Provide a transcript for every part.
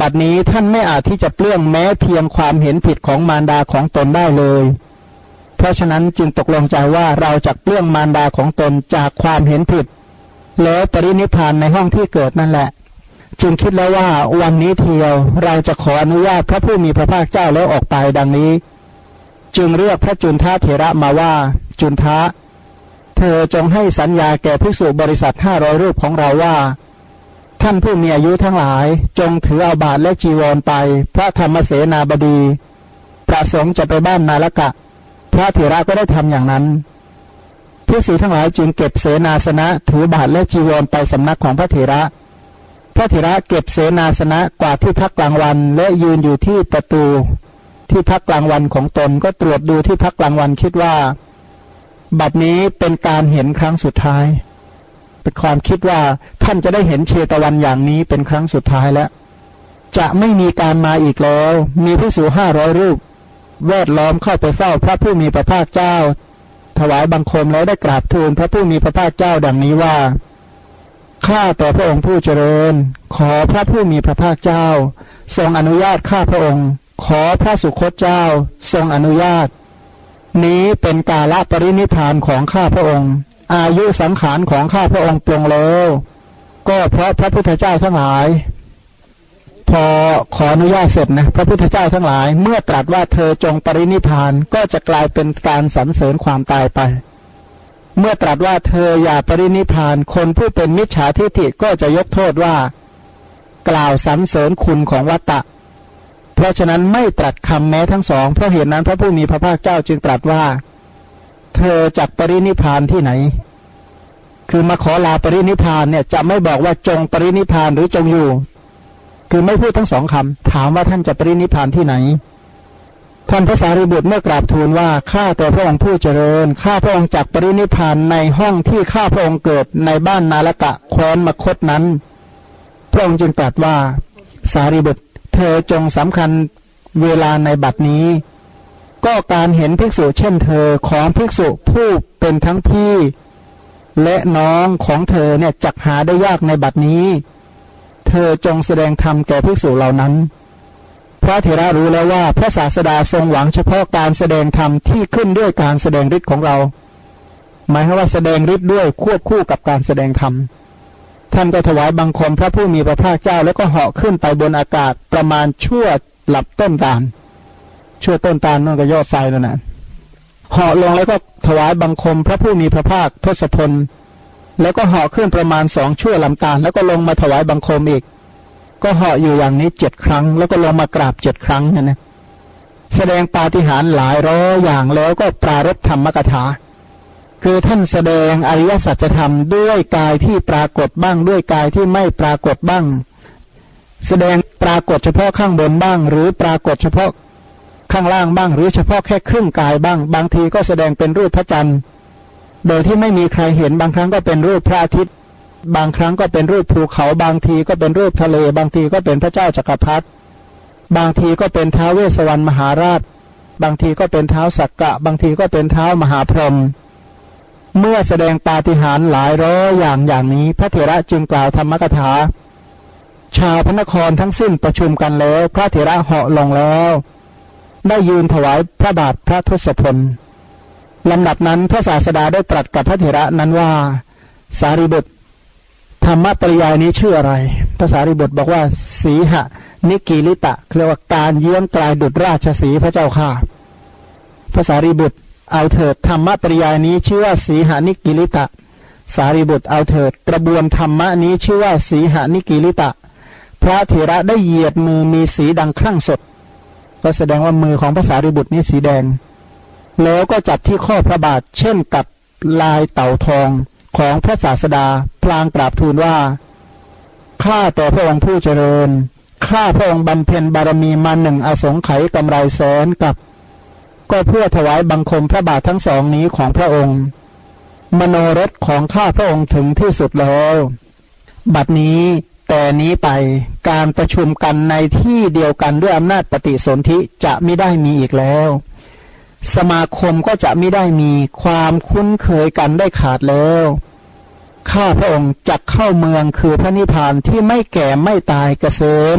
บัดนี้ท่านไม่อาจที่จะเปลื้องแม้เพียงความเห็นผิดของมารดาของตนได้เลย เพราะฉะนั้นจึงตกลงใจว่าเราจะเปลื้องมารดาของตนจากความเห็นผิด แล้วปรินิพานในห้องที่เกิดนั่นแหละ จึงคิดแล้วว่าวันนี้เทียวเราจะขออนุญาตพระผู้มีพระภาคเจ้าแล้วออกไปดังนี้ จึงเรียกพระจุนทะเถระมาว่า จุนทะ เธอจงให้สัญญาแก่ภิกษุบริษัทห้าร้อยรูปของเราว่า ท่านผู้มีอายุทั้งหลาย จงถือเอาบาทและจีวรไป พระธรรมเสนาบดี ประสงค์จะไปบ้านนาลกะ พระเถระก็ได้ทำอย่างนั้นพิสูทั้งหลายจึงเก็บเสนาสนะ ถือบาทและจีวรไปสำนักของพระเถระ พระเถระเก็บเสนาสนะกว่าที่พักกลางวัน และยืนอยู่ที่ประตู ที่พักกลางวันของตนก็ตรวจดูที่พักกลางวันคิดว่า บัดนี้เป็นการเห็นครั้งสุดท้าย เป็นความคิดว่าท่านจะได้เห็นเชตวันอย่างนี้เป็นครั้งสุดท้ายแล้ว จะไม่มีการมาอีกแล้ว มีผู้สูห้าร้อยรูป แวดล้อมเข้าไปเฝ้าพระผู้มีพระภาคเจ้า ถวายบังคมแล้วได้กราบทูลพระผู้มีพระภาคเจ้าดังนี้ว่าข้าแต่พระองค์ผู้เจริญ ขอพระผู้มีพระภาคเจ้า ทรงอนุญาตข้าพระองค์ ขอพระสุคตเจ้า ทรงอนุญาต นี้เป็นกาลปรินิพานของข้าพระองค์ อายุสังขารของข้าพระองค์ปลงแล้ว ก็เพราะพระพุทธเจ้าทั้งหลาย พอขออนุญาตเสร็จนะพระพุทธเจ้าทั้งหลาย เมื่อตรัสว่าเธอจงปรินิพานก็จะกลายเป็นการสรรเสริญความตายไป เมื่อตรัสว่าเธออย่าปรินิพาน คนผู้เป็นมิจฉาทิฏฐิก็จะยกโทษว่า กล่าวสรรเสริญคุณของวัตตะ เพราะฉะนั้นไม่ตรัสคำแม้ทั้งสองเพราะเหตุนั้นพระผู้มีพระภาคเจ้าจึงตรัสว่า เธอจักปรินิพานที่ไหน คือมาขอลาปรินิพานเนี่ย จะไม่บอกว่าจงปรินิพานหรือจงอยู่ คือไม่พูดทั้งสองคำถามว่าท่านจะปรินิพานที่ไหน ท่านพระสารีบุตรเมื่อกราบทูลว่าข้าแต่พระองค์ผู้เจริญข้าพระองค์จักปรินิพานในห้องที่ข้าพระองค์เกิดในบ้านนาลกะแคว้นมคตนั้น พระองค์จึงตรัสว่าสารีบุตร เธอจงสำคัญเวลาในบัดนี้ ก็การเห็นภิกษุเช่นเธอของภิกษุผู้เป็นทั้งพี่ และน้องของเธอเนี่ยจักหาได้ยากในบัดนี้ เธอจงแสดงธรรมแก่ภิกษุเหล่านั้น พระเถระรู้แล้วว่าพระศาสดาทรงหวังเฉพาะการแสดงธรรมที่ขึ้นด้วยการแสดงฤทธิ์ของเรา หมายว่าแสดงฤทธิ์ด้วยควบคู่กับการแสดงธรรมท่านก็ถวายบังคมพระผู้มีพระภาคเจ้าแล้วก็เหาะขึ้นไปบนอากาศประมาณชั่วหลับต้นตาล ชั่วต้นตาลนั่นก็ยอดไซแล้วนะเหาะลงแล้วก็ถวายบังคมพระผู้มีพระภาคทศพล แล้วก็เหาะขึ้นประมาณสองชั่วลำตาล แล้วก็ลงมาถวายบังคมอีก ก็เหาะอยู่อย่างนี้เจ็ดครั้ง แล้วก็ลงมากราบเจ็ดครั้งนะนะแสดงปาฏิหาริย์หลายร้อยอย่างแล้วก็ปรารบธรรมกถา คือท่านแสดงอริยสัจธรรมด้วยกายที่ปรากฏบ้างด้วยกายที่ไม่ปรากฏบ้าง แสดงปรากฏเฉพาะข้างบนบ้าง หรือปรากฏเฉพาะ ข้างล่างบ้าง หรือเฉพาะแค่ครึ่งกายบ้าง บางทีก็แสดงเป็นรูปพระจันทร์ โดยที่ไม่มีใครเห็นบางครั้งก็เป็นรูปพระอาทิตย์ บางครั้งก็เป็นรูปภูเขาบางทีก็เป็นรูปทะเล บางทีก็เป็นพระเจ้าจักรพรรดิบางทีก็เป็นเท้าเวสวรรณมหาราช บางทีก็เป็นเท้าสักกะ บางทีก็เป็นเท้ามหาพรหมเมื่อแสดงปาฏิหาริย์หลายร้อยอย่างอย่างนี้ พระเถระจึงกล่าวธรรมกถา ชาวพระนครทั้งสิ้นประชุมกันแล้ว พระเถระเหาะลงแล้ว ได้ยืนถวายพระบาทพระทศพลลำดับนั้นพระศาสดาได้ตรัสกับพระเถระนั้นว่า สารีบุตรธรรมปริยายนี้ชื่ออะไรพระสารีบุตรบอกว่า สีหวิกีฬิตะเรียกว่าการเยื้องกลายดุจราชสีพระเจ้าข้าพระสารีบุตรเอาเถิดธรรมปริยายนี้ชื่อว่าสีหวิกีฬิตะ สารีบุตรเอาเถิด กระบวนธรรมะนี้ชื่อว่าสีหวิกีฬิตะ พระเถระได้เหยียดมือมีสีดังครั่งสด ก็แสดงว่ามือของพระสารีบุตรนี้สีแดง แล้วก็จับที่ข้อพระบาท เช่นกับลายเต่าทองของพระศาสดา พลางกราบทูลว่า ข้าแต่พระองค์ผู้เจริญ ข้าพระองค์บำเพ็ญบารมีมาหนึ่งอสงไขยกำไรแสนกับ ก็เพื่อถวายบังคมพระบาททั้งสองนี้ของพระองค์ มโนรสของข้าพระองค์ถึงที่สุดแล้ว บัดนี้ แต่นี้ไปการประชุมกันในที่เดียวกันด้วยอำนาจปฏิสนธิจะไม่ได้มีอีกแล้ว สมาคมก็จะไม่ได้มีความคุ้นเคยกันได้ขาดแล้ว ข้าพระองค์จะเข้าเมืองคือพระนิพพานที่ไม่แก่ไม่ตายกเกษม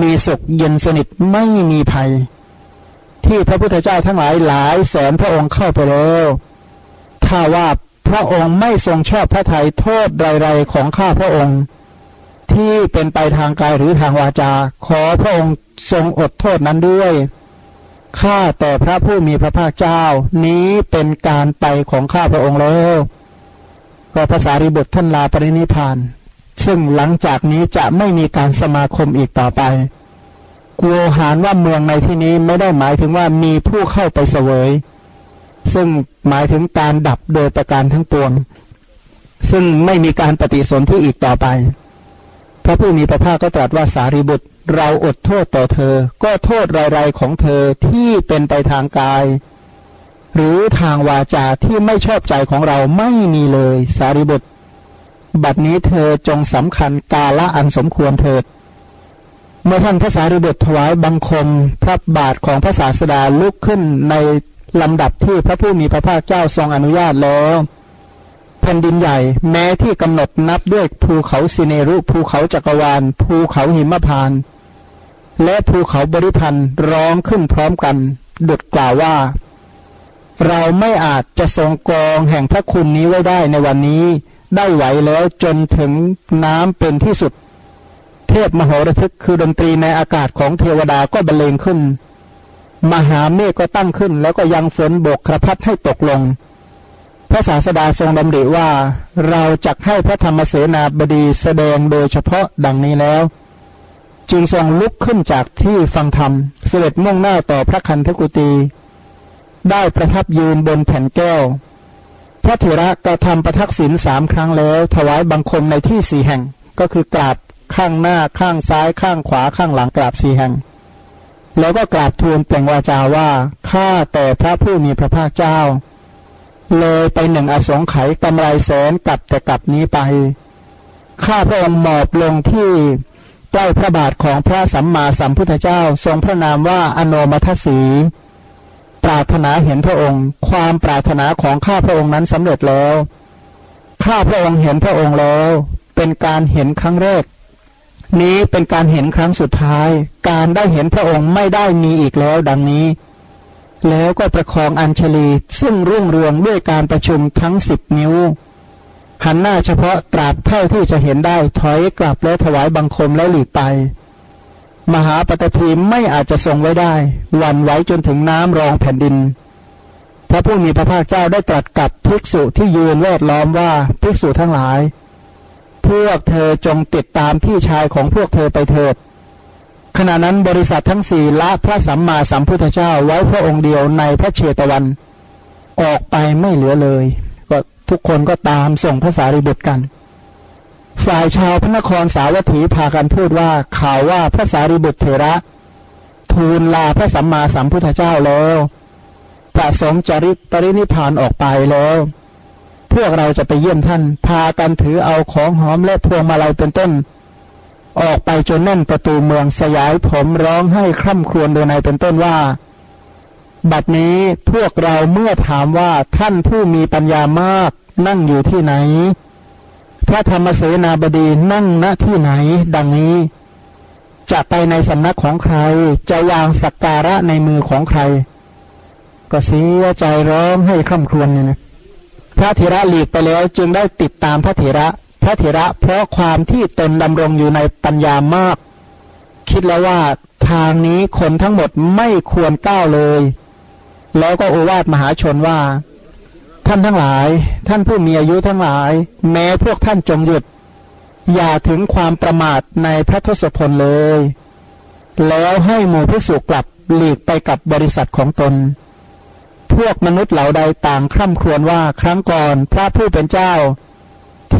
มีสุขเย็นสนิทไม่มีภัย ที่พระพุทธเจ้าทั้งหลายหลายแสนพระองค์เข้าไปแล้วถ้าว่าพระองค์ไม่ทรงชอบพระทัยโทษใดๆของข้าพระองค์ ที่เป็นไปทางกายหรือทางวาจา ขอพระองค์ทรงอดโทษนั้นด้วยข้าแต่พระผู้มีพระภาคเจ้า นี้เป็นการไปของข้าพระองค์แล้ว ก็ภาษาริบุตรท่านลาปรินิพาน ซึ่งหลังจากนี้จะไม่มีการสมาคมอีกต่อไปกลัวหารว่าเมืองในที่นี้ไม่ได้หมายถึงว่ามีผู้เข้าไปเสวย ซึ่งหมายถึงการดับโดยประการทั้งปวง ซึ่งไม่มีการปฏิสนธิอีกต่อไป พระผู้มีพระภาคก็ตรัสว่าสารีบุตร เราอดโทษต่อเธอ ก็โทษรายๆของเธอที่เป็นไปทางกาย หรือทางวาจาที่ไม่ชอบใจของเราไม่มีเลย สารีบุตร บัดนี้เธอจงสำคัญกาละอันสมควรเถิดเมื่อท่านพระสารีบุตรถวายบังคมพระบาทของพระศาสดาลุกขึ้นในลำดับที่พระผู้มีพระภาคเจ้าทรงอนุญาตแล้ว แผ่นดินใหญ่ แม้ที่กำหนดนับด้วยภูเขาสิเนรุภูเขาจักรวาล ภูเขาหิมพานและภูเขาบริพันธ์ร้องขึ้นพร้อมกัน ดุดกล่าวว่า เราไม่อาจจะทรงกองแห่งพระคุณนี้ไว้ได้ในวันนี้ ได้ไหวแล้วจนถึงน้ำเป็นที่สุด เทพมโหระทึกคือดนตรีในอากาศของเทวดาก็บรรเลงขึ้น มหาเมฆก็ตั้งขึ้น แล้วก็ยังฝนบกกระพัดให้ตกลง พระศาสดาทรงดำริว่า เราจะให้พระธรรมเสนาบดีแสดงโดยเฉพาะดังนี้แล้ว จึงทรงลุกขึ้นจากที่ฟังธรรม เสด็จมุ่งหน้าต่อพระคันธกุตีได้ประทับยืนบนแผ่นแก้ว พระเถระกระทำประทักษิณสามครั้งแล้ว ถวายบังคมในที่สี่แห่งก็คือกราบข้างหน้าข้างซ้ายข้างขวาข้างหลังกราบสี่แห่ง แล้วก็กราบทูลเปล่งวาจาว่าข้าแต่พระผู้มีพระภาคเจ้า เลยไปหนึ่งอสงไขยกำไรแสนกลับแต่กลับนี้ไป ข้าพระองค์หมอบลงที่ใกล้พระบาทของพระสัมมาสัมพุทธเจ้า ทรงพระนามว่าอโนมัทสี ปรารถนาเห็นพระองค์ ความปรารถนาของข้าพระองค์นั้นสำเร็จแล้ว ข้าพระองค์เห็นพระองค์แล้ว เป็นการเห็นครั้งแรก นี้เป็นการเห็นครั้งสุดท้าย การได้เห็นพระองค์ไม่ได้มีอีกแล้วดังนี้ แล้วก็ประคองอัญชลี ซึ่งรุ่งเรืองด้วยการประชุมทั้งสิบนิ้ว หันหน้าเฉพาะตราบเท่าที่จะเห็นได้ถอยกลับแล้วถวายบังคมแล้วหลีกไป มหาปฏิทีไม่อาจจะทรงไว้ได้วันไว้จนถึงน้ำรองแผ่นดิน พระผู้มีพระภาคเจ้าได้ตรัสกับภิกษุที่ยืนแวดล้อมว่าภิกษุทั้งหลาย พวกเธอจงติดตามพี่ชายของพวกเธอไปเถิด ขณะนั้นบริษัททั้งสี่ละพระสัมมาสัมพุทธเจ้าไว้พระองค์เดียวในพระเชตวัน ออกไปไม่เหลือเลย ก็ทุกคนก็ตามส่งภาษาริบุตรกัน ฝ่ายชาวพระนครสาวัตถีพากันพูดว่าข่าวว่าพระสารีบุตรเถระ ทูลลาพระสัมมาสัมพุทธเจ้าแล้วประสงค์จริตตรินิพานออกไปแล้ว พวกเราจะไปเยี่ยมท่าน พากันถือเอาของหอมและพวงมาลัยเป็นต้น ออกไปจนแน่นประตูเมืองสยายผมร้องให้คร่ำครวญโดยในเป็นต้นว่า บัดนี้พวกเราเมื่อถามว่าท่านผู้มีปัญญามากนั่งอยู่ที่ไหน พระธรรมเสนาบดีนั่งณที่ไหน ดังนี้ จะไปในสำนักของใคร จะวางสักการะในมือของใคร ก็เสียใจร้องให้คร่ำครวญเนี่ยนะพระเถระหลีกไปแล้วจึงได้ติดตามพระเถระ พระเถระเพราะความที่ตนดำรงอยู่ในปัญญามาก คิดแล้วว่าทางนี้คนทั้งหมดไม่ควรก้าวเลย แล้วก็โอวาทมหาชนว่า ท่านทั้งหลาย ท่านผู้มีอายุทั้งหลาย แม้พวกท่านจงหยุด อย่าถึงความประมาทในพระทศพลเลย แล้วให้หมู่ภิกษุกลับหลีกไปกับบริษัทของตน พวกมนุษย์เหล่าใดต่างคร่ำครวญว่าครั้งก่อนพระผู้เป็นเจ้า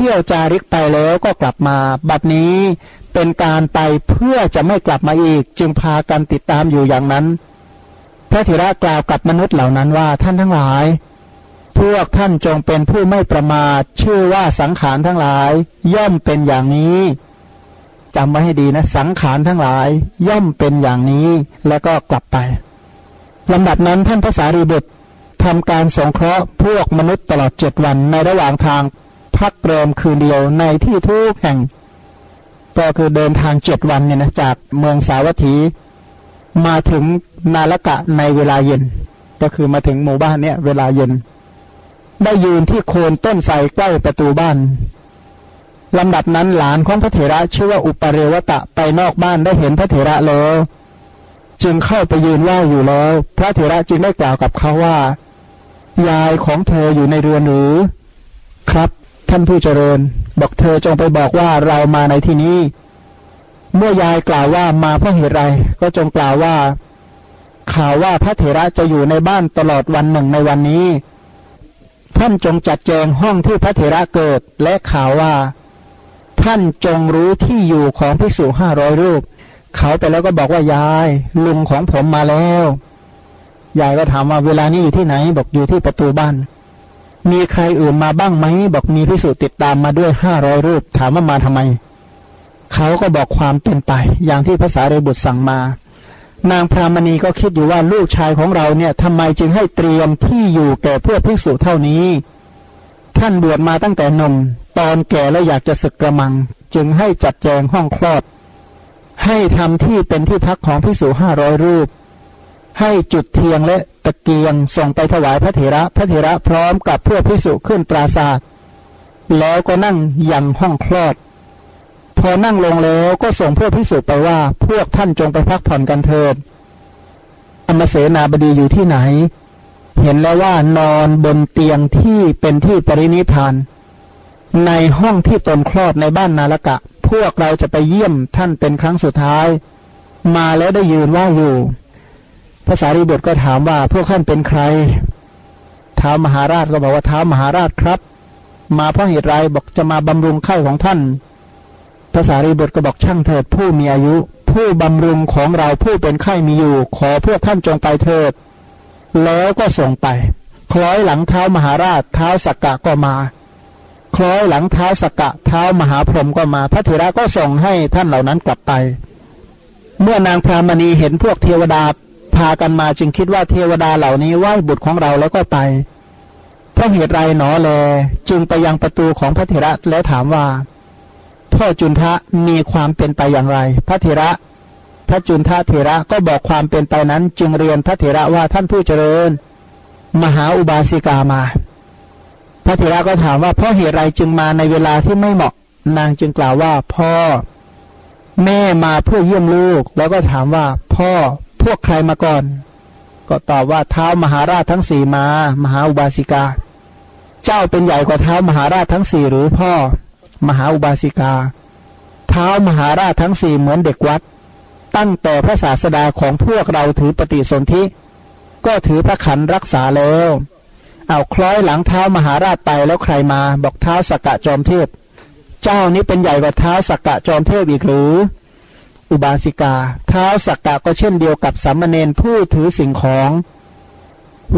ที่ยวจาริกไปแล้วก็กลับมา บัดนี้เป็นการไปเพื่อจะไม่กลับมาอีก จึงพากันติดตามอยู่อย่างนั้น พระเถระกล่าวกับมนุษย์เหล่านั้นว่าท่านทั้งหลาย พวกท่านจงเป็นผู้ไม่ประมาทชื่อว่าสังขารทั้งหลาย ย่อมเป็นอย่างนี้จำไว้ให้ดีนะ สังขารทั้งหลายย่อมเป็นอย่างนี้แล้วก็กลับไปลำดับนั้นท่านพระสารีบุตรทำการสงเคราะห์พวกมนุษย์ตลอดเจ็ดวันในระหว่างทาง พักเรมคืนเดียวในที่ทุกแห่ง ก็คือเดินทางเจ็ดวันเนี่ยนะจากเมืองสาวัตถี มาถึงนาลกะในเวลาเย็น ก็คือมาถึงหมู่บ้านเนี่ย เวลาเย็น ได้ยืนที่โคนต้นไทรใกล้ประตูบ้านลำดับนั้นหลานของพระเถระชื่อว่าอุปเรวตะไปนอกบ้านได้เห็นพระเถระแล้วจึงเข้าไปยืนว่าอยู่แล้ว พระเถระจึงได้กล่าวกับเขาว่า ยายของเธออยู่ในเรือนหรือ ครับ ท่านผู้เจริญ บอกเธอจงไปบอกว่าเรามาในที่นี้ เมื่อยายกล่าวว่ามาเพราะเหตุไร ก็จงกล่าวว่า ข่าวว่าพระเถระจะอยู่ในบ้านตลอดวันหนึ่งในวันนี้ ท่านจงจัดแจงห้องที่พระเถระเกิด และข่าวว่า ท่านจงรู้ที่อยู่ของภิกษุห้าร้อยรูป เขาไปแล้วก็บอกว่ายาย ลุงของผมมาแล้วยายก็ถามว่าเวลานี้อยู่ที่ไหน บอกอยู่ที่ประตูบ้าน มีใครอื่นมาบ้างไหมบอกมีพิสุติดตามมาด้วยห้าร้อยรูป ถามว่ามาทำไม เขาก็บอกความเป็นไป อย่างที่ภาษาเรบุตรสั่งมา นางพรามณีก็คิดอยู่ว่าลูกชายของเราเนี่ยทำไมจึงให้เตรียมที่อยู่แก่เพื่อพิสุเท่านี้ ท่านบวชมาตั้งแต่นม ตอนแก่แล้วอยากจะศึกกระมัง จึงให้จัดแจงห้องคลอด ให้ทำที่เป็นที่พักของพิสูห้าร้อยรูป ให้จุดเทียงและตะเกียงส่งไปถวายพระเถระ พระเถระพร้อมกับพื่อพิสุขึ้นปราศาสแล้วก็นั่งยังห้องคลอด พอนั่งลงแล้วก็ส่งพื่อพิสุไปว่าพวกท่านจงไปพักผ่อนกันเถิดอมเสนาบดีอยู่ที่ไหน เห็นแล้วว่านอนบนเตียงที่เป็นที่ปรินิพาน ในห้องที่ตนคลอดในบ้านนาลกะ พวกเราจะไปเยี่ยมท่านเป็นครั้งสุดท้าย มาแล้วได้ยืนว่าอยู่ ภาษารีบทก็ถามว่าพวกท่านเป็นใครท้ามหาราชก็บอกว่าท้ามหาราชครับ มาเพราะเหตุไรบอกจะมาบำรุงไข่ของท่านภาษารีบทก็บอกช่างเถิดผู้มีอายุ ผู้บำรุงของเราผู้เป็นไข้มีอยู่ ขอพวกท่านจงไปเถิด แล้วก็ส่งไป คล้อยหลังเท้ามหาราชเท้าสักกะก็มา คล้อยหลังเท้าสักกะเท้ามหาพรหมก็มา พระเถระก็ส่งให้ท่านเหล่านั้นกลับไป เมื่อนางพรามณีเห็นพวกเทวดา พากันมาจึงคิดว่าเทวดาเหล่านี้ไหว้บุตรของเราแล้วก็ไปเพราะเหตุไรหนอแล จึงไปยังประตูของพระเถระแล้วถามว่าพ่อจุนทะมีความเป็นไปอย่างไร พระเถระ พระจุนทะเถระก็บอกความเป็นไปนั้น จึงเรียนพระเถระว่าท่านผู้เจริญ มหาอุบาสิกามา พระเถระก็ถามว่าเพราะเหตุไรจึงมาในเวลาที่ไม่เหมาะ นางจึงกล่าวว่าพ่อแม่มาเพื่อเยี่ยมลูก แล้วก็ถามว่า พ่อ พวกใครมาก่อน ก็ตอบว่าเท้ามหาราชทั้งสี่มา มหาอุบาสิกา เจ้าเป็นใหญ่กว่าเท้ามหาราชทั้งสี่หรือพ่อ มหาอุบาสิกา เท้ามหาราชทั้งสี่เหมือนเด็กวัด ตั้งแต่พระศาสดาของพวกเราถือปฏิสนธิก็ถือพระขันรักษาแล้วเอาคล้อยหลังเท้ามหาราชไปแล้วใครมา บอกเท้าสกกะจอมเทพ เจ้านี้เป็นใหญ่กว่าเท้าสกกะจอมเทพอีกหรือ อุบาสิกา เท้าสักกะก็เช่นเดียวกับสัมมเนนผู้ถือสิ่งของ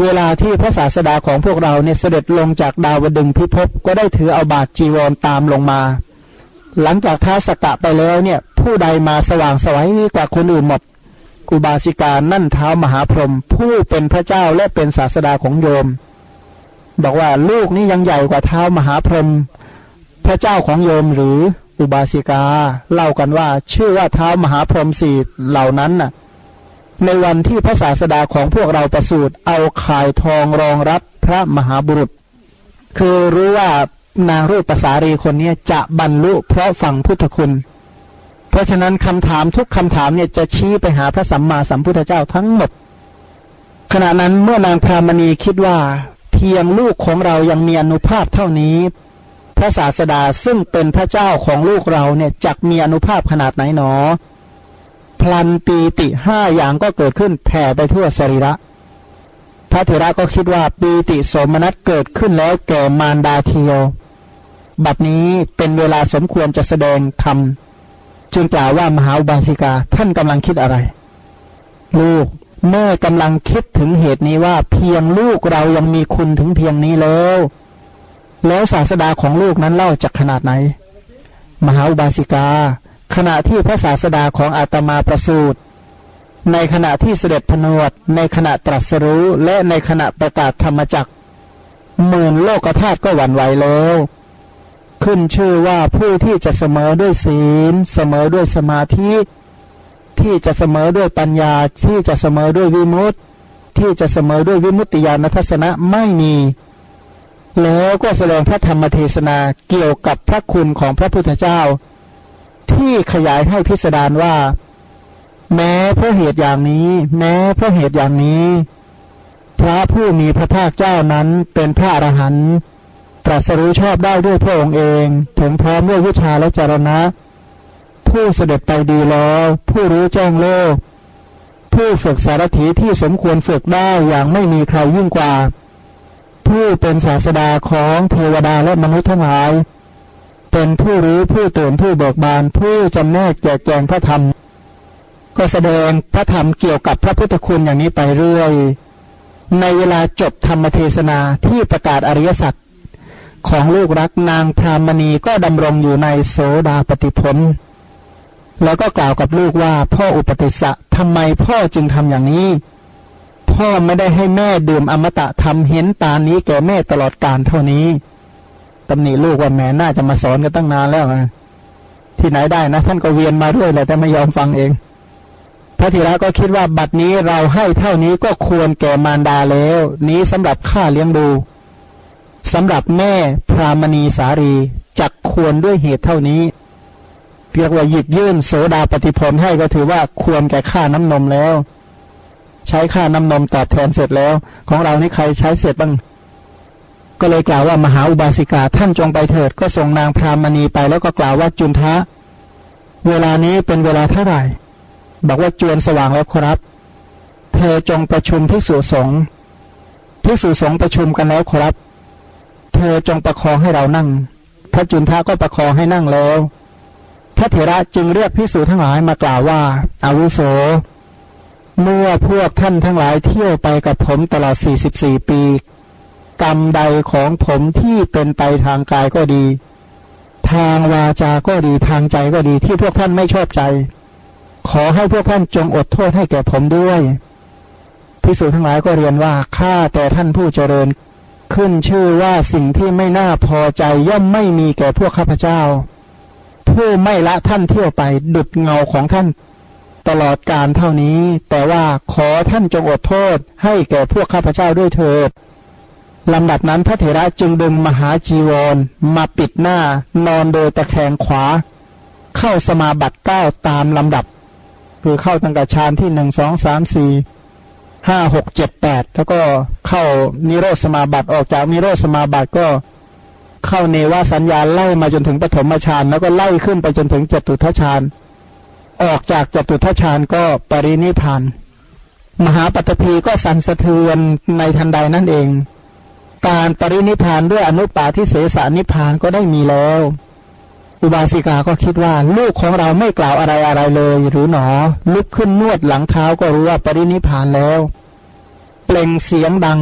เวลาที่พระศาสดาของพวกเราเนี่ยเสด็จลงจากดาวดึงพิภพก็ได้ถือเอาบาทจีวรตามลงมา หลังจากเท้าสกกะไปแล้วเนี่ย ผู้ใดมาสว่างสวัยกว่าคนอื่นหมดอุบาสิกานั่นเท้ามหาพรหมผู้เป็นพระเจ้าและเป็นศาสดาของโยม บอกว่าลูกนี้ยังใหญ่กว่าเท้ามหาพรหมพระเจ้าของโยมหรือ อุบาสิกา เล่ากันว่า ชื่อว่าเท้ามหาพรหมสีเหล่านั้นน่ะ ในวันที่พระศาสดาของพวกเราประสูติเอาข่ายทองรองรับพระมหาบุรุษ คือรู้ว่านางรูปภาษารีคนนี้จะบรรลุเพราะฟังพุทธคุณ เพราะฉะนั้นคำถามทุกคำถามเนี่ยจะชี้ไปหาพระสัมมาสัมพุทธเจ้าทั้งหมด ขณะนั้นเมื่อนางพรามณีคิดว่า เพียงลูกของเรายังมีอนุภาพเท่านี้ พระศาสดาซึ่งเป็นพระเจ้าของลูกเราเนี่ยจักมีอนุภาพขนาดไหนหนอ พลันปีติห้าอย่างก็เกิดขึ้นแผ่ไปทั่วสรีระ พระเถระก็คิดว่าปีติสมนัตเกิดขึ้นแล้วแก่มารดาเทียว บัดนี้เป็นเวลาสมควรจะแสดงธรรมจึงกล่าวว่ามหาบาสิกาท่านกำลังคิดอะไร ลูกแม่กำลังคิดถึงเหตุนี้ว่าเพียงลูกเรายังมีคุณถึงเพียงนี้แล้ว แล้วศาสดาของลูกนั้นเล่าจากขนาดไหน มหาอุบาสิกา ขณะที่พระศาสดาของอาตมาประสูติในขณะที่เสด็จพนวด ในขณะตรัสรู้และในขณะประกาศธรรมจักหมื่นโลกธาตุก็หวั่นไหวแล้ว ขึ้นชื่อว่าผู้ที่จะเสมอด้วยศีล เสมอด้วยสมาธิ ที่จะเสมอด้วยปัญญา ที่จะเสมอด้วยวิมุตติ ที่จะเสมอด้วยวิมุตติญาณทัศนะไม่มี แล้วก็แสดงพระธรรมเทศนาเกี่ยวกับพระคุณของพระพุทธเจ้า ที่ขยายให้พิสดารว่า แม้เพราะเหตุอย่างนี้ แม้เพราะเหตุอย่างนี้ พระผู้มีพระภาคเจ้านั้นเป็นพระอรหันต์ตรัสรู้ชอบได้ด้วยพระองค์เอง ถึงพร้อมด้วยวิชาและจรณะ ผู้เสด็จไปดีแล้วผู้รู้แจ้งโลก ผู้ฝึกสารถีที่สมควรฝึกได้อย่างไม่มีใครยิ่งกว่า ผู้เป็นศาสดาของเทวดาและมนุษย์ทั้งหลาย เป็นผู้รู้ผู้ตื่นผู้เบิกบาน ผู้จำแนกแจกแจงพระธรรม ก็แสดงพระธรรมเกี่ยวกับพระพุทธคุณอย่างนี้ไปเรื่อย ในเวลาจบธรรมเทศนาที่ประกาศอริยสัจของลูกรักนางพรามณีก็ดำรงอยู่ในโสดาปฏิพลแล้วก็กล่าวกับลูกว่าพ่ออุปติสะทำไมพ่อจึงทำอย่างนี้ พ่อไม่ได้ให้แม่ดื่มอมตะทำเห็นตานี้แก่แม่ตลอดการเท่านี้ตำหนิลูกว่าแม่น่าจะมาสอนกันตั้งนานแล้วนะที่ไหนได้นะ ท่านก็เวียนมาด้วยแหละแต่ไม่ยอมฟังเอง พระธีระก็คิดว่าบัดนี้เราให้เท่านี้ก็ควรแก่มารดาแล้ว นี้สำหรับข้าเลี้ยงดูสำหรับแม่พรามณีสารีจักควรด้วยเหตุเท่านี้เรียกว่าหยิบยื่นโสดาปฏิพลให้ก็ถือว่าควรแก่ค่าน้ำนมแล้ว ใช้ค่าน้ำนมตอบแทนเสร็จแล้ว ของเรานี่ใครใช้เสร็จบ้าง ก็เลยกล่าวว่ามหาอุบาสิกาท่านจงไปเถิด ก็ส่งนางพรามณีไปแล้วก็กล่าวว่าจุนทะ เวลานี้เป็นเวลาเท่าไหร่ บอกว่าจวนสว่างแล้วครับ เธอจงประชุมภิกษุสงฆ์ภิกษุสงฆ์ประชุมกันแล้วครับ เธอจงประคองให้เรานั่ง พระจุนทะก็ประคองให้นั่งแล้ว พระเถระจึงเรียกพิสูจทั้งหลายมากล่าวว่าอาวุโส เมื่อพวกท่านทั้งหลายเที่ยวไปกับผมตลอดสี่สิบสี่ปี กรรมใดของผมที่เป็นไปทางกายก็ดี ทางวาจาก็ดีทางใจก็ดีที่พวกท่านไม่ชอบใจ ขอให้พวกท่านจงอดโทษให้แก่ผมด้วยพิสูจทั้งหลายก็เรียนว่าข้าแต่ท่านผู้เจริญ ขึ้นชื่อว่าสิ่งที่ไม่น่าพอใจย่อมไม่มีแก่พวกข้าพเจ้า ผู้ไม่ละท่านเที่ยวไปดุดเงาของท่าน ตลอดการเท่านี้ แต่ว่าขอท่านจงอดโทษให้แก่พวกข้าพเจ้าด้วยเถิดลำดับนั้นพระเถระจึงดึงมหาจีวรมาปิดหน้านอนโดยตะแคงขวา เข้าสมาบัติเก้าตามลำดับ คือเข้าตั้งแต่ฌานที่หนึ่งสองสามสี่ห้าหกเจ็ดแปดแล้วก็เข้านิโรธสมาบัติออกจากนิโรธสมาบัติก็เข้าเนวสัญญาไล่มาจนถึงปฐมฌานแล้วก็ไล่ขึ้นไปจนถึงจตุทัชฌาน ออกจากจตุทัชฌานก็ปรินิพาน มหาปัตภีก็สั่นสะเทือนในทันใดนั่นเอง การปรินิพานด้วยอนุปาทิเสสานิพานก็ได้มีแล้ว อุบาสิกาก็คิดว่าลูกของเราไม่กล่าวอะไรอะไรเลย หรือหนอ ลุกขึ้นนวดหลังเท้าก็รู้ว่าปรินิพานแล้ว เปล่งเสียงดัง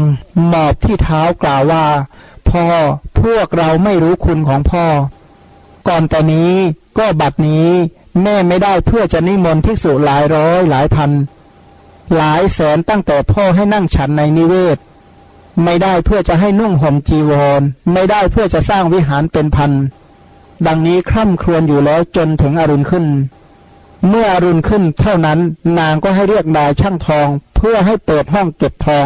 หมอบที่เท้ากล่าวว่า พ่อพวกเราไม่รู้คุณของพ่อ ก่อนแต่นี้ก็บัดนี้ แม่ไม่ได้เพื่อจะนิมนต์ภิกษุหลายร้อยหลายพัน หลายแสนตั้งแต่พ่อให้นั่งฉันในนิเวศ ไม่ได้เพื่อจะให้นุ่งห่มจีวร ไม่ได้เพื่อจะสร้างวิหารเป็นพัน ดังนี้คร่ำครวญอยู่แล้วจนถึงอรุณขึ้น เมื่ออรุณขึ้นเท่านั้นนางก็ให้เรียกนายช่างทอง เพื่อให้เปิดห้องเก็บทอง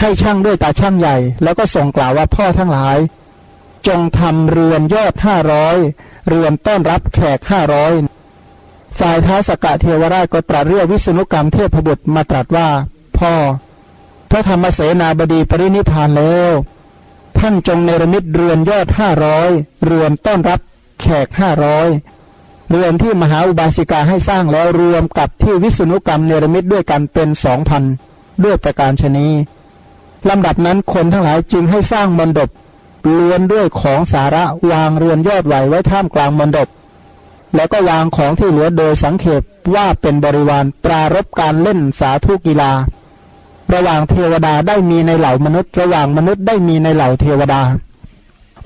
ให้ช่างด้วยตาช่างใหญ่ แล้วก็ส่งกล่าวว่าพ่อทั้งหลาย จงทำเรือนยอดห้าร้อย เรือนต้อนรับแขกห้าร้อยฝ่ายท้าสกะเทวราชก็ตรัสเรียกวิษณุกรรมเทพบุตรมาตรัสว่า พ่อ พระธรรมเสนาบดีปรินิพานแล้ว ท่านจงเนรมิตเรือนยอดห้าร้อยเรือนต้อนรับแขกห้าร้อยเรือนที่มหาอุบาสิกาให้สร้างแล้วรวมกับที่วิษณุกรรมเนรมิตด้วยกันเป็นสองพันด้วยประการชนีลำดับนั้นคนทั้งหลายจึงให้สร้างมณฑป ล้วนด้วยของสาระวางเรือนยอดไหวไว้ท่ามกลางมณฑปแล้วก็วางของที่เหลือโดยสังเขปว่าเป็นบริวารปรารบการเล่นสาธุกีฬา ระหว่างเทวดาได้มีในเหล่ามนุษย์ ระหว่างมนุษย์ได้มีในเหล่าเทวดา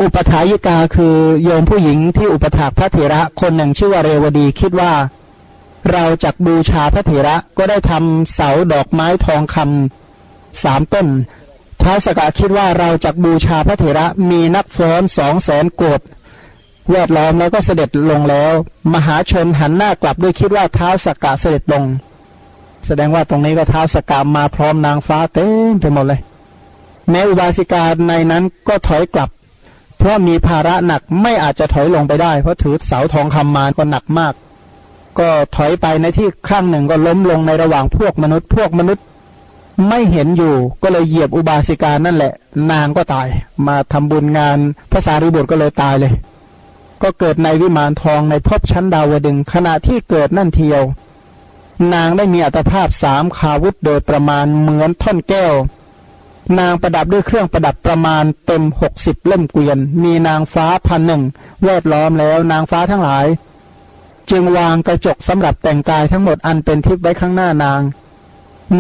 อุปถายิกาคือโยมผู้หญิงที่อุปถากพระเถระคนหนึ่งชื่อว่าเรวดีคิดว่า เราจักบูชาพระเถระก็ได้ทำเสาดอกไม้ทองคำสามต้น ท้าสกะคิดว่าเราจักบูชาพระเถระมีนักฟ้อนสองแสนโกดแวดล้อมแล้วก็เสด็จลงแล้ว มหาชนหันหน้ากลับด้วยคิดว่าเท้าสกกะเสด็จลง แสดงว่าตรงนี้ก็เท้าสกกามาพร้อมนางฟ้าเต็มไปหมดเลย แม้อุบาสิกาในนั้นก็ถอยกลับ เพราะมีภาระหนักไม่อาจจะถอยลงไปได้ เพราะถือเสาทองคำมาก็หนักมาก ก็ถอยไปในที่ข้างหนึ่งก็ล้มลงในระหว่างพวกมนุษย์ พวกมนุษย์ ไม่เห็นอยู่ก็เลยเหยียบอุบาสิกานั่นแหละ นางก็ตาย มาทำบุญงานพระสารีบุตรก็เลยตายเลย ก็เกิดในวิมานทองในภพชั้นดาวดึงขณะที่เกิดนั่นเทียว นางได้มีอัตภาพสามคาวุธโดยประมาณเหมือนท่อนแก้ว นางประดับด้วยเครื่องประดับประมาณเต็มหกสิบเล่มเกวียน มีนางฟ้าพันหนึ่งแวดล้อมแล้วนางฟ้าทั้งหลาย จึงวางกระจกสำหรับแต่งกายทั้งหมดอันเป็นทิพย์ไว้ข้างหน้านาง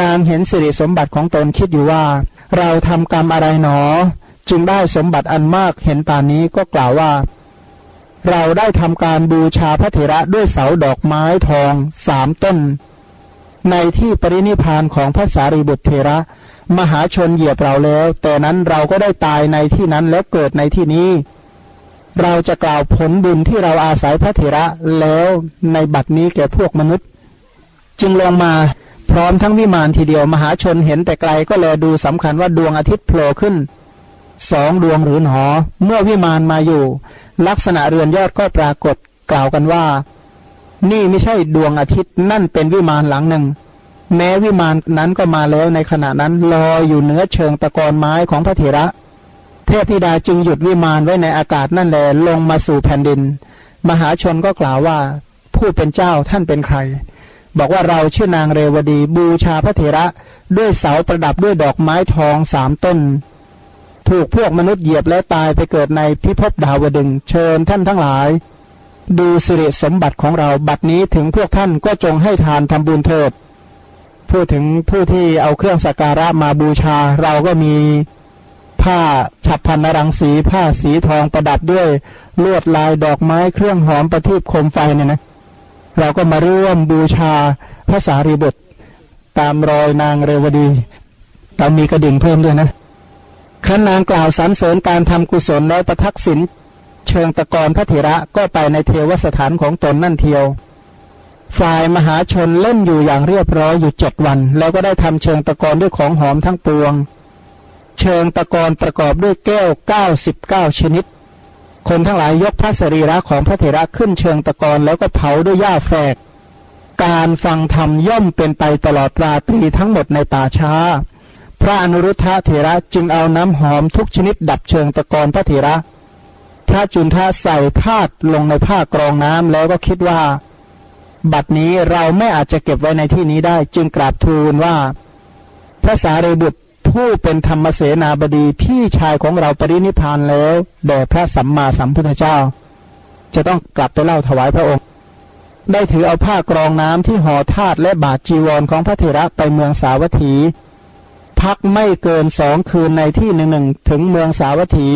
นางเห็นสิริสมบัติของตนคิดอยู่ว่า เราทำกรรมอะไรหนอ จึงได้สมบัติอันมากเห็นตานนี้ก็กล่าวว่า เราได้ทำการบูชาพระเถระด้วยเสาดอกไม้ทองสามต้น ในที่ปรินิพานของพระสารีบุตรเถระ มหาชนเหยียบเราแล้ว แต่นั้นเราก็ได้ตายในที่นั้นแล้วเกิดในที่นี้ เราจะกล่าวผลบุญที่เราอาศัยพระเถระแล้วในบัดนี้แก่พวกมนุษย์ จึงลงมา พร้อมทั้งวิมานทีเดียวมหาชนเห็นแต่ไกลก็เลยดูสำคัญว่าดวงอาทิตย์โผล่ขึ้นสองดวงหรือหนอ เมื่อวิมานมาอยู่ ลักษณะเรือนยอดก็ปรากฏกล่าวกันว่า นี่ไม่ใช่ดวงอาทิตย์นั่นเป็นวิมานหลังหนึ่ง แม้วิมานนั้นก็มาแล้วในขณะนั้นลอยอยู่เหนือเชิงตะกอนไม้ของพระเถระ เทพธิดาจึงหยุดวิมานไว้ในอากาศนั่นแหลลงมาสู่แผ่นดิน มหาชนก็กล่าวว่า ผู้เป็นเจ้าท่านเป็นใคร บอกว่าเราชื่อนางเรวดี บูชาพระเถระด้วยเสาประดับด้วยดอกไม้ทองสามต้น ถูกพวกมนุษย์เหยียบและตายไปเกิดในพิภพดาวดึงเชิญท่านทั้งหลาย ดูสิริสมบัติของเราบัดนี้ถึงพวกท่านก็จงให้ทานทำบุญเถิดพูดถึงผู้ที่เอาเครื่องสักการะมาบูชา เราก็มีผ้าฉับพันนรังสีผ้าสีทองประดับด้วยลวดลายดอกไม้เครื่องหอมประทีปโคมไฟเนี่ยนะ เราก็มาร่วมบูชาพระสารีบุตร ตามรอยนางเรวดีเรามีกระดิ่งเพิ่มด้วยนะขันนางกล่าวสรรเสริญการทำกุศลแล้วประทักษิณเชิงตะกรพระเถระก็ไปในเทวสถานของตนนั่นเทียว ฝ่ายมหาชนเล่นอยู่อย่างเรียบร้อยอยู่เจ็ดวัน แล้วก็ได้ทำเชิงตะกรด้วยของหอมทั้งปวง เชิงตะกรประกอบด้วยแก้วเก้าสิบเก้าชนิด คนทั้งหลายยกพระสรีระของพระเถระขึ้นเชิงตะกอนแล้วก็เผาด้วยหญ้าแฝก การฟังธรรมย่อมเป็นไปตลอดราตรีทั้งหมดในป่าช้า พระอนุรุทธะเถระจึงเอาน้ำหอมทุกชนิดดับเชิงตะกอนพระเถระ พระจุนทาใส่ธาลงในผ้ากรองน้ำแล้วก็คิดว่า บัดนี้เราไม่อาจจะเก็บไว้ในที่นี้ได้ จึงกราบทูลว่าพระสารีบุตร ผู้เป็นธรรมเสนาบดีพี่ชายของเราปรินิพานแล้วแด่พระสัมมาสัมพุทธเจ้า จะต้องกลับไปเล่าถวายพระองค์ ได้ถือเอาผ้ากรองน้ำที่ห่อธาตุและบาดจีวรของพระเถระไปเมืองสาวัตถี พักไม่เกินสองคืนในที่หนึ่งหนึ่งถึงเมืองสาวัตถี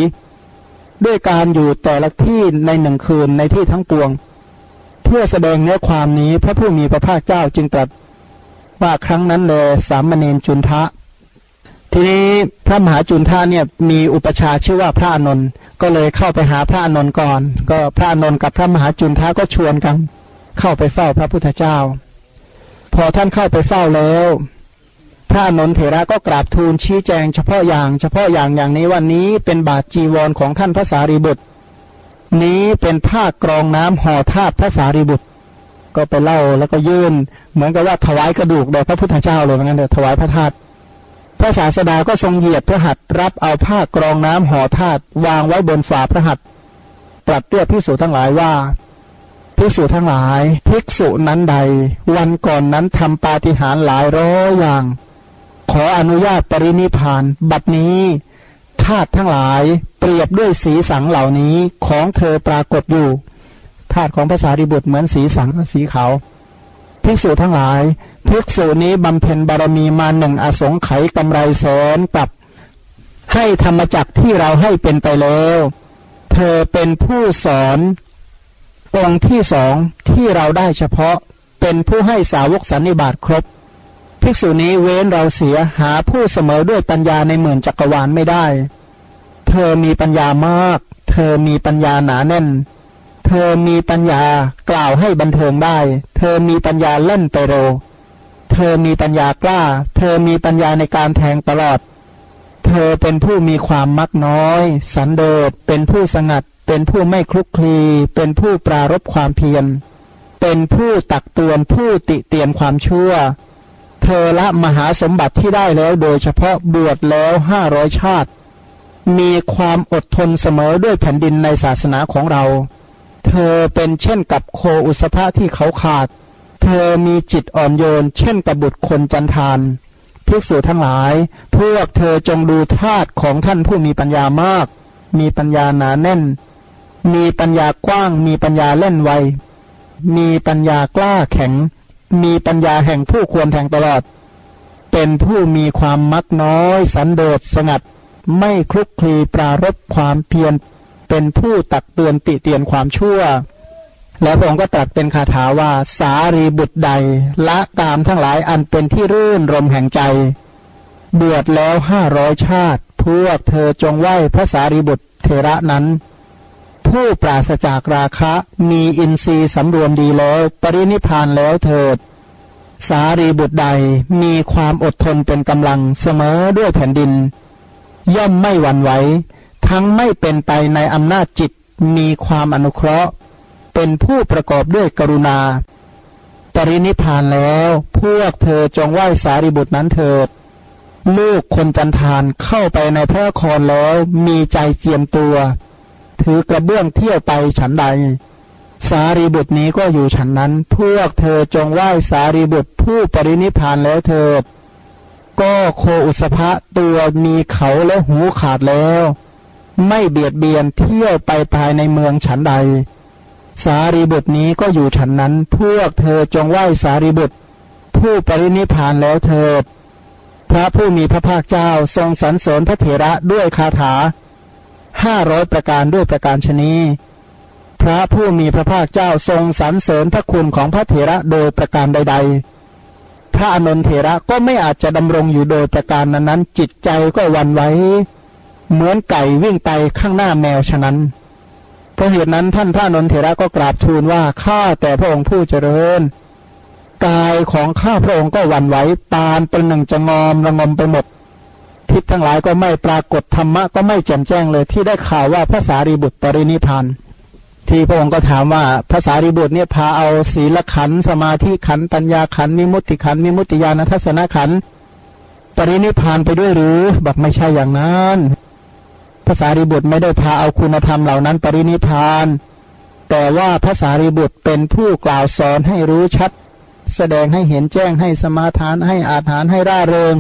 ด้วยการอยู่แต่ละที่ในหนึ่งคืนในที่ทั้งปวง เพื่อแสดงเนื้อความนี้พระผู้มีพระภาคเจ้าจึงตรัสว่าครั้งนั้นเลยสามเณรจุนทะ ทีนี้พระมหาจุนท่าเนี่ยมีอุปชาชื่อว่าพระอนนท์ก็เลยเข้าไปหาพระอนนท์ก่อน ก็พระอนนท์กับพระมหาจุนท่าก็ชวนกัน เข้าไปเฝ้าพระพุทธเจ้า พอท่านเข้าไปเฝ้าแล้ว พระอนนท์เถระก็กราบทูลชี้แจงเฉพาะอย่างเฉพาะอย่างอย่างนี้วันนี้เป็นบาทจีวรของท่านพระสารีบุตร นี้เป็นผ้ากรองน้ำห่อธาพระสารีบุตร ก็ไปเล่าแล้วก็ยื่น เหมือนกับว่าถวายกระดูกแด่พระพุทธเจ้าเลยเหมือนกันเถอะถวายพระธาตุ พระศาสดาก็ทรงเหยียดพระหัตรับเอาผ้ากรองน้ำห่อธาตุวางไว้บนฝ่าพระหัตตรัสเรียกพิสูจทั้งหลายว่าพิสูจทั้งหลายภิกษุนั้นใด วันก่อนนั้นทำปาฏิหาริย์หลายร้อยอย่าง ขออนุญาตปรินิพาน บัดนี้ธาตุทั้งหลายเปรียบด้วยสีสังเหล่านี้ของเธอปรากฏอยู่ธาตุของภาษาริบุตรเหมือนสีสังสีขาว ภิกษุทั้งหลาย ภิกษุนี้บำเพ็ญบารมีมาหนึ่งอสงไขยกำไรแสนกับให้ธรรมจักที่เราให้เป็นไปแล้ว เธอเป็นผู้สอนองค์ที่สองที่เราได้เฉพาะเป็นผู้ให้สาวกสันนิบาตครบ ภิกษุนี้เว้นเราเสียหาผู้เสมอด้วยปัญญาในหมื่นจักรวาลไม่ได้ เธอมีปัญญามาก เธอมีปัญญาหนาแน่น เธอมีปัญญากล่าวให้บันเทิงได้ เธอมีปัญญาเล่นไปโร เธอมีปัญญากล้า เธอมีปัญญาในการแทงตลอด เธอเป็นผู้มีความมักน้อย สันโดษ เป็นผู้สงัด เป็นผู้ไม่คลุกคลี เป็นผู้ปรารบความเพียร เป็นผู้ตักเตือนผู้ติเตียนความชั่ว เธอละมหาสมบัติที่ได้แล้วโดยเฉพาะบวชแล้วห้าร้อยชาติ มีความอดทนเสมอด้วยแผ่นดินในศาสนาของเรา เธอเป็นเช่นกับโคอุสภะที่เขาขาด เธอมีจิตอ่อนโยน เช่นกับบุตรคนจันทานภิกษุทั้งหลาย พวกเธอจงดูธาตุของท่านผู้มีปัญญามาก มีปัญญาหนาแน่น มีปัญญากว้าง มีปัญญาเล่นไว มีปัญญากล้าแข็ง มีปัญญาแห่งผู้ควรแทงตลอด เป็นผู้มีความมักน้อย สันโดษสงัด ไม่คลุกคลีปรารบความเพียร เป็นผู้ตักเตือนติเตียนความชั่ว แล้วพระองค์ก็ตรัสเป็นคาถาว่า สารีบุตรใด ละตามทั้งหลายอันเป็นที่รื่นรมแห่งใจ บวชแล้วห้าร้อยชาติ พวกเธอจงไหว้พระสารีบุตรเทระนั้น ผู้ปราศจากราคะ มีอินทรีย์สำรวมดีแล้ว ปรินิพานแล้วเถิดสารีบุตรใดมีความอดทนเป็นกำลังเสมอด้วยแผ่นดิน ย่อมไม่หวั่นไหว ทั้งไม่เป็นไปในอำนาจจิตมีความอนุเคราะห์ เป็นผู้ประกอบด้วยกรุณา ปรินิพานแล้ว พวกเธอจงไหว้สารีบุตรนั้นเถิด ลูกคนจันทานเข้าไปในพระครแล้วมีใจเจียมตัว ถือกระเบื้องเที่ยวไปฉันใด สารีบุตรนี้ก็อยู่ฉันนั้น พวกเธอจงไหว้สารีบุตรผู้ปรินิพานแล้วเถิดก็โคอุสภะตัวมีเขาและหูขาดแล้ว ไม่เบียดเบียนเที่ยวไปภายในเมืองฉันใด สารีบุตรนี้ก็อยู่ฉันนั้น พวกเธอจงไหว้สารีบุตร ผู้ปรินิพานแล้วเถิดพระผู้มีพระภาคเจ้าทรงสรรเสริญพระเถระด้วยคาถาห้าร้อยประการด้วยประการชนีพระผู้มีพระภาคเจ้าทรงสรรเสริญพระคุณของพระเถระโดยประการใด ๆ พระอนุนเถระก็ไม่อาจจะดำรงอยู่โดยประการนั้นๆจิตใจก็วันไว้ เหมือนไก่วิ่งไปข้างหน้าแมวฉะนั้นเพราะเหตุนั้นท่านพระนนเถระก็กราบทูลว่าข้าแต่พระองค์ผู้เจริญ กายของข้าพระองค์ก็หวั่นไหวปานเป็นหนึ่งจะงอมระงมไปหมดทิศทั้งหลายก็ไม่ปรากฏธรรมะก็ไม่แจ่มแจ้งเลยที่ได้ข่าวว่าพระสารีบุตรปรินิพานที่พระองค์ก็ถามว่าภาษารีบุตรเนี่ยพาเอาศีลขันสมาธิขันปัญญาขันมิมุติขันมิมุติญาณทัศนขันปรินิพานไปด้วยหรือบอกไม่ใช่อย่างนั้น ภาษาริบุตรไม่ได้พาเอาคุณธรรมเหล่านั้นปรินิพาน แต่ว่าภาษาริบุตรเป็นผู้กล่าวสอนให้รู้ชัด แสดงให้เห็นแจ้งให้สมาทานให้อาถานให้ร่าเริง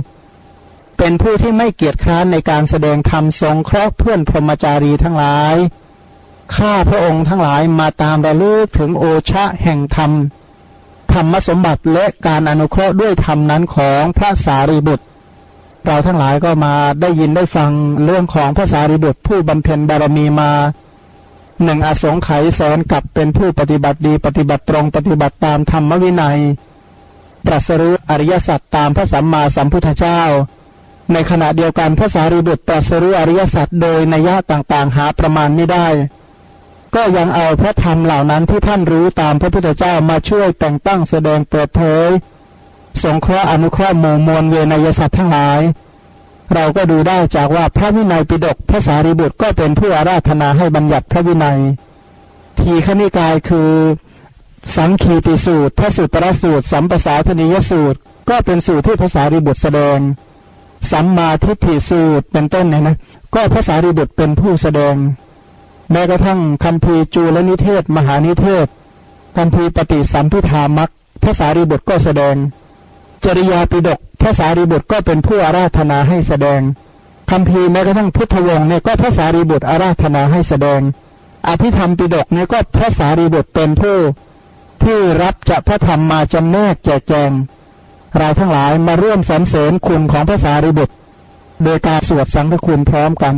เป็นผู้ที่ไม่เกียจคร้านในการแสดงธรรมทรงเคราะห์เพื่อนพรหมจารีทั้งหลาย ข้าพระองค์ทั้งหลายมาตามระลึกถึงโอชะแห่งธรรมธรรมสมบัติและการอนุเคราะห์ด้วยธรรมนั้นของพระสารีบุตร เราทั้งหลายก็มาได้ยินได้ฟังเรื่องของพระสารีบุตรผู้บำเพ็ญบารมีมาหนึ่งอสงไขยแสนกับเป็นผู้ปฏิบัติดีปฏิบัติตรงปฏิบัติตามธรรมวินัยตรัสรู้อริยสัจตามพระสัมมาสัมพุทธเจ้า ในขณะเดียวกันพระสารีบุตรตรัสรู้อริยสัจโดยนัยะต่างๆหาประมาณไม่ได้ ก็ยังเอาพระธรรมเหล่านั้นที่ท่านรู้ตามพระพุทธเจ้ามาช่วยแต่งตั้งแสดงเปิดเผย สงเคราะห์อนุเคราะห์หมู่มวลเวนยสัตว์ทั้งหลาย เราก็ดูได้จากว่าพระวินัยปิฎกพระสารีบุตรก็เป็นผู้อาราธนาให้บัญญัติพระวินัย ทีขณิกายคือ สังคีติสูตร พระสุตรสูตร สัมปสาธนิยสูตร ก็เป็นสูตรที่พระสารีบุตรแสดง สัมมาทิฏฐิสูตรเป็นต้นเนี่ยนะก็พระสารีบุตรเป็นผู้แสดงแม้กระทั่งคำพีจูลนิเทศ มหานิเทศคำพีปฏิสัมพิธามักพระสารีบุตรก็แสดง จริยาปิดกพระสารีบุตรก็เป็นผู้อาราธนาให้แสดงคำพีแม้กระทั่งพุทธวงศ์เนี่ยก็พระสารีบุตรอาราธนาให้แสดง อภิธรรมปิดกเนี่ยก็พระสารีบุตรเป็นผู้ที่รับจะพระธรรมมาจำแนกแจกแจงเราทั้งหลายมาร่วมสรรเสริญคุณของพระสารีบุตร โดยการสวดสังฆคุณพร้อมกัน